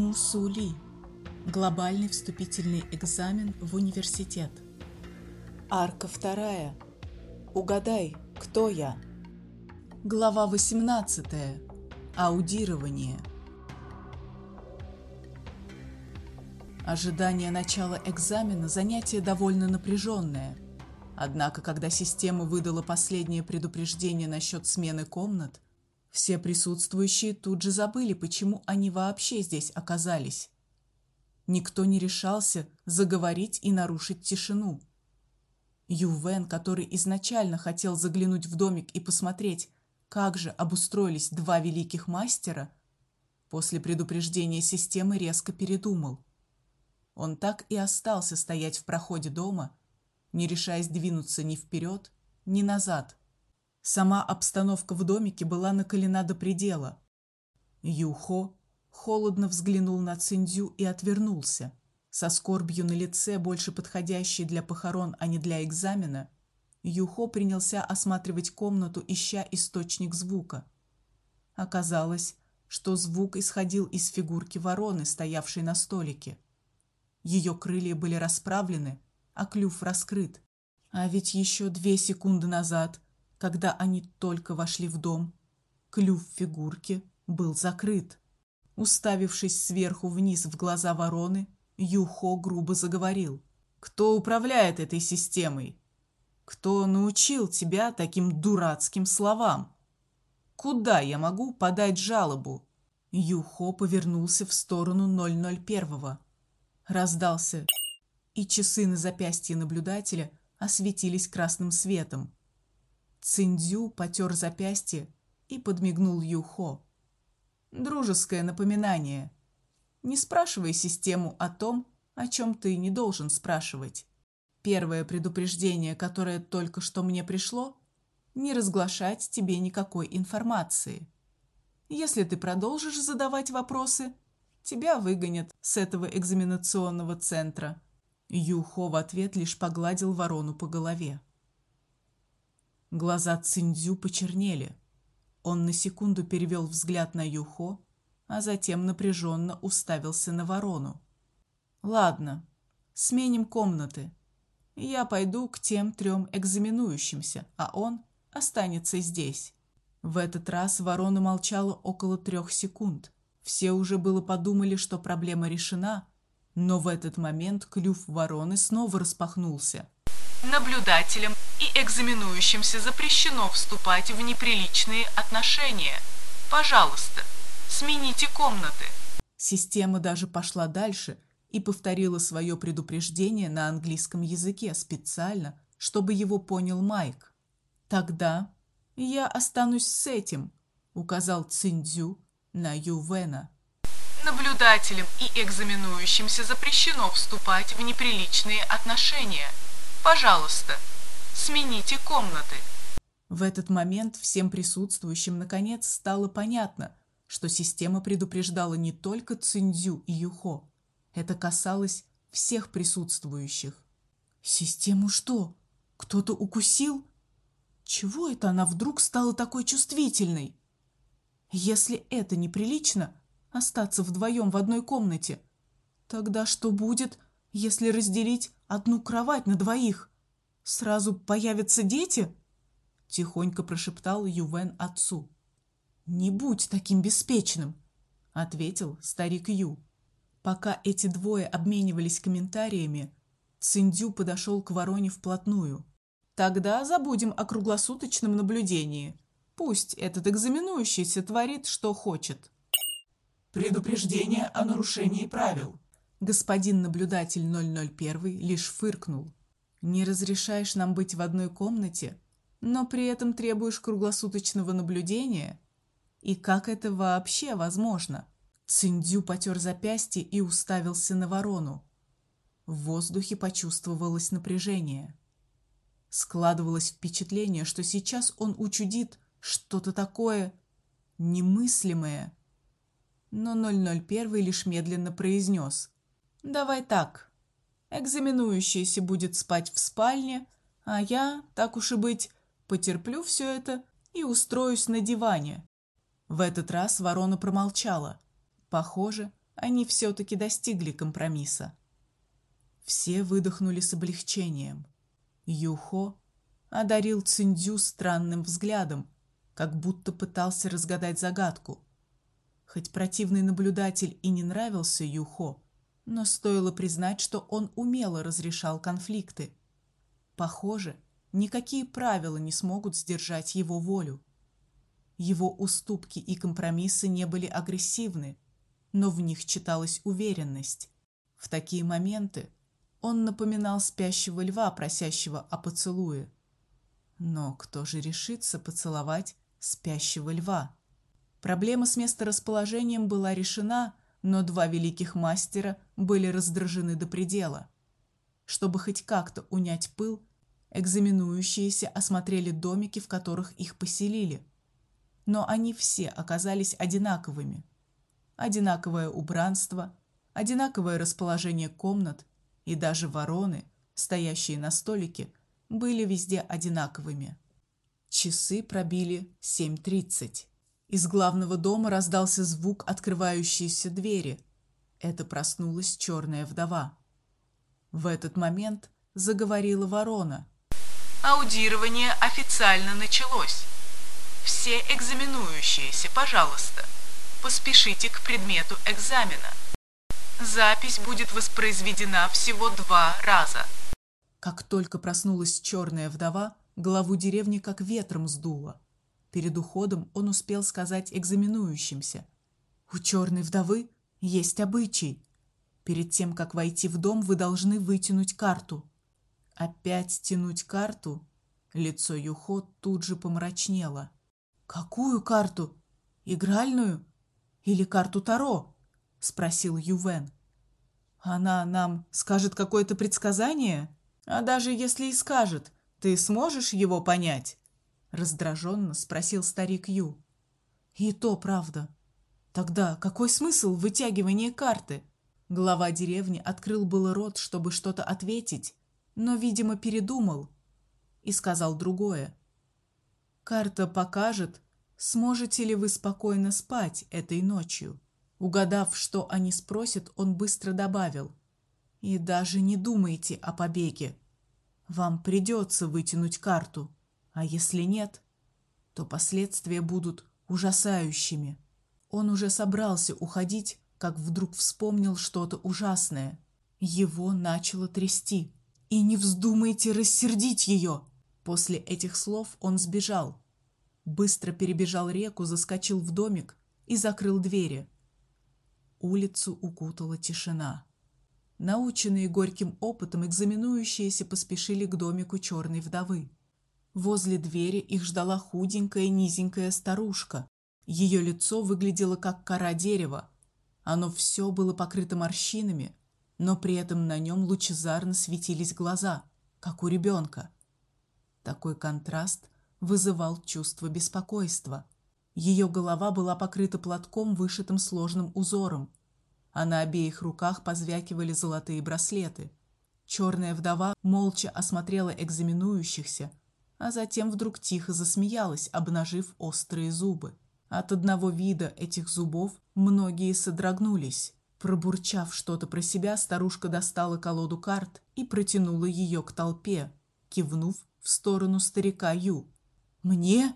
Мусули. Глобальный вступительный экзамен в университет. Арка вторая. Угадай, кто я? Глава 18. Аудирование. Ожидание начала экзамена занятие довольно напряженное. Однако, когда система выдала последнее предупреждение насчет смены комнат, все присутствующие тут же забыли, почему они вообще здесь оказались. Никто не решался заговорить и нарушить тишину. Ювен, который изначально хотел заглянуть в домик и посмотреть, как же обустроились два великих мастера, после предупреждения системы резко передумал. Он так и остался стоять в проходе дома, не решаясь двинуться ни вперед, ни назад. Сама обстановка в домике была накалена до предела. Юхо холодно взглянул на Циндзю и отвернулся. Со скорбью на лице, больше подходящей для похорон, а не для экзамена, Юхо принялся осматривать комнату, ища источник звука. Оказалось, что звук исходил из фигурки вороны, стоявшей на столике. Ее крылья были расправлены, а клюв раскрыт. А ведь еще две секунды назад когда они только вошли в дом, клюв фигурки был закрыт. Уставившись сверху вниз в глаза вороны, Юхо грубо заговорил: "Кто управляет этой системой? Кто научил тебя таким дурацким словам? Куда я могу подать жалобу?" Юхо повернулся в сторону 001. Раздался, и часы на запястье наблюдателя осветились красным светом. Циндзю потер запястье и подмигнул Юхо. Дружеское напоминание. Не спрашивай систему о том, о чем ты не должен спрашивать. Первое предупреждение, которое только что мне пришло, не разглашать тебе никакой информации. Если ты продолжишь задавать вопросы, тебя выгонят с этого экзаменационного центра. Юхо в ответ лишь погладил ворону по голове. Глаза Циндзю почернели. Он на секунду перевел взгляд на Юхо, а затем напряженно уставился на ворону. Ладно, сменим комнаты. Я пойду к тем трем экзаменующимся, а он останется здесь. В этот раз ворона молчала около трех секунд. Все уже было подумали, что проблема решена, но в этот момент клюв вороны снова распахнулся. Наблюдателям и экзаменующимся запрещено вступать в неприличные отношения. Пожалуйста, смените комнаты. Система даже пошла дальше и повторила свое предупреждение на английском языке специально, чтобы его понял Майк. Тогда я останусь с этим, указал Циндзю на Ювена. Наблюдателям и экзаменующимся запрещено вступать в неприличные отношения. Пожалуйста, смените комнаты. В этот момент всем присутствующим наконец стало понятно, что система предупреждала не только Циндзю и Юхо. Это касалось всех присутствующих. Систему что? Кто-то укусил? Чего это она вдруг стала такой чувствительной? Если это неприлично остаться вдвоем в одной комнате, тогда что будет, если разделить одну кровать на двоих? Сразу появятся дети? тихонько прошептал Ювен отцу. Не будь таким беспечным, ответил старик Ю. Пока эти двое обменивались комментариями, Циндю подошел к вороне вплотную. Тогда забудем о круглосуточном наблюдении. Пусть этот экзаменующийся творит, что хочет. Предупреждение о нарушении правил. Господин наблюдатель 001 лишь фыркнул. Не разрешаешь нам быть в одной комнате, но при этом требуешь круглосуточного наблюдения? И как это вообще возможно? Циндю потер запястье и уставился на ворону. В воздухе почувствовалось напряжение. Складывалось впечатление, что сейчас он учудит что-то такое немыслимое. Но 001 лишь медленно произнес: Давай так. Экзаменующийся будет спать в спальне, а я, так уж и быть, потерплю все это и устроюсь на диване. В этот раз ворона промолчала. Похоже, они все-таки достигли компромисса. Все выдохнули с облегчением. Юхо одарил Циндю странным взглядом, как будто пытался разгадать загадку. Хоть противный наблюдатель и не нравился Юхо, но стоило признать, что он умело разрешал конфликты. Похоже, никакие правила не смогут сдержать его волю. Его уступки и компромиссы не были агрессивны, но в них читалась уверенность. В такие моменты он напоминал спящего льва, просящего о поцелуе. Но кто же решится поцеловать спящего льва? Проблема с месторасположением была решена, но два великих мастера были раздражены до предела. Чтобы хоть как-то унять пыл, экзаменующиеся осмотрели домики, в которых их поселили. Но они все оказались одинаковыми. Одинаковое убранство, одинаковое расположение комнат и даже вороны, стоящие на столике, были везде одинаковыми. Часы пробили 7:30. Из главного дома раздался звук открывающейся двери. Это проснулась черная вдова. В этот момент заговорила ворона. Аудирование официально началось. Все экзаменующиеся, пожалуйста, поспешите к предмету экзамена. Запись будет воспроизведена всего два раза. Как только проснулась черная вдова, главу деревни как ветром сдуло. Перед уходом он успел сказать экзаменующимся: "У черной вдовы есть обычай. Перед тем, как войти в дом, вы должны вытянуть карту". Опять тянуть карту? Лицо Юхо тут же помрачнело. Какую карту? Игральную или карту Таро? спросил Ювен. Она нам скажет какое-то предсказание? А даже если и скажет, ты сможешь его понять? раздраженно спросил старик Ю. И то правда. Тогда какой смысл вытягивания карты? Глава деревни открыл было рот, чтобы что-то ответить, но, видимо, передумал и сказал другое. Карта покажет, сможете ли вы спокойно спать этой ночью. Угадав, что они спросят, он быстро добавил: и даже не думайте о побеге. Вам придется вытянуть карту. А если нет, то последствия будут ужасающими. Он уже собрался уходить, как вдруг вспомнил что-то ужасное. Его начало трясти. И не вздумайте рассердить ее!» После этих слов он сбежал. Быстро перебежал реку, заскочил в домик и закрыл двери. Улицу укутала тишина. Наученные горьким опытом экзаменующиеся поспешили к домику черной вдовы. Возле двери их ждала худенькая, низенькая старушка. Ее лицо выглядело как кора дерева. Оно все было покрыто морщинами, но при этом на нем лучезарно светились глаза, как у ребенка. Такой контраст вызывал чувство беспокойства. Ее голова была покрыта платком, вышитым сложным узором, а на обеих руках позвякивали золотые браслеты. Черная вдова молча осмотрела экзаменующихся, а затем вдруг тихо засмеялась, обнажив острые зубы. От одного вида этих зубов многие содрогнулись. Пробурчав что-то про себя, старушка достала колоду карт и протянула ее к толпе, кивнув в сторону старика Ю. Мне?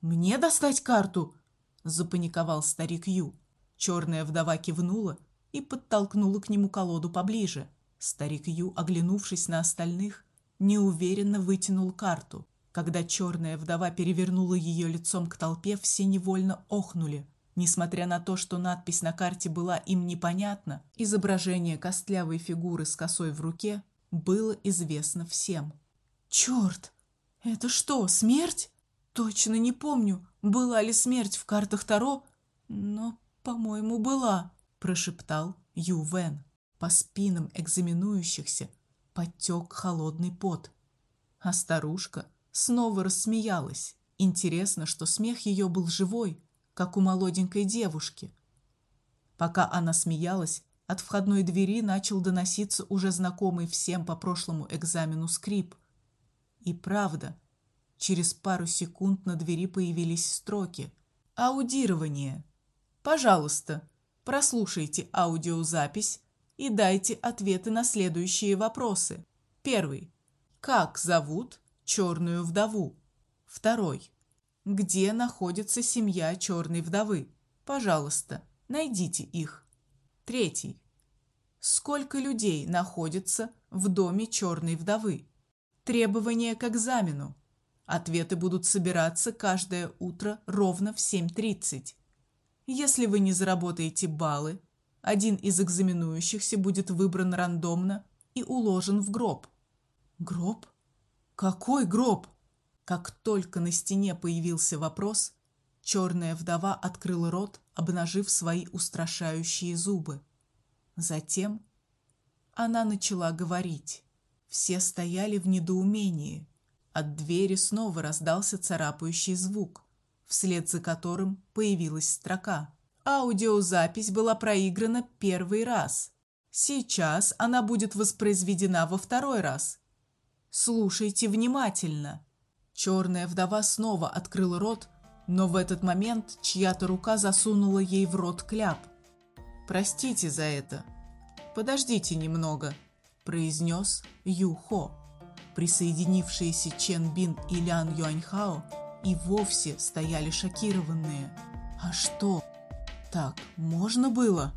Мне достать карту? запаниковал старик Ю. Черная вдова кивнула и подтолкнула к нему колоду поближе. Старик Ю, оглянувшись на остальных, неуверенно вытянул карту. Когда черная вдова перевернула ее лицом к толпе, все невольно охнули. Несмотря на то, что надпись на карте была им непонятна, изображение костлявой фигуры с косой в руке было известно всем. Черт! Это что, смерть? Точно не помню, была ли смерть в картах Таро, но, по-моему, была, прошептал Ювен. По спинам экзаменующихся потек холодный пот. А старушка снова рассмеялась. Интересно, что смех ее был живой, как у молоденькой девушки. Пока она смеялась, от входной двери начал доноситься уже знакомый всем по прошлому экзамену скрип. И правда, через пару секунд на двери появились строки: "Аудирование. Пожалуйста, Прослушайте аудиозапись и дайте ответы на следующие вопросы. Первый. Как зовут черную вдову? Второй. Где находится семья черной вдовы? Пожалуйста, найдите их. Третий. Сколько людей находится в доме черной вдовы? Требования к экзамену. Ответы будут собираться каждое утро ровно в 7:30. Если вы не заработаете баллы, один из экзаменующихся будет выбран рандомно и уложен в гроб. Гроб? Какой гроб? Как только на стене появился вопрос, черная вдова открыла рот, обнажив свои устрашающие зубы. Затем она начала говорить. Все стояли в недоумении. От двери снова раздался царапающий звук, вслед за которым появилась строка. Аудиозапись была проиграна первый раз. Сейчас она будет воспроизведена во второй раз. Слушайте внимательно. Черная вдова снова открыла рот, но в этот момент чья-то рука засунула ей в рот кляп. Простите за это. Подождите немного, произнес Ю Хо присоединившиеся Чен Бин и Лян Юаньхао и вовсе стояли шокированные. А что? Так можно было?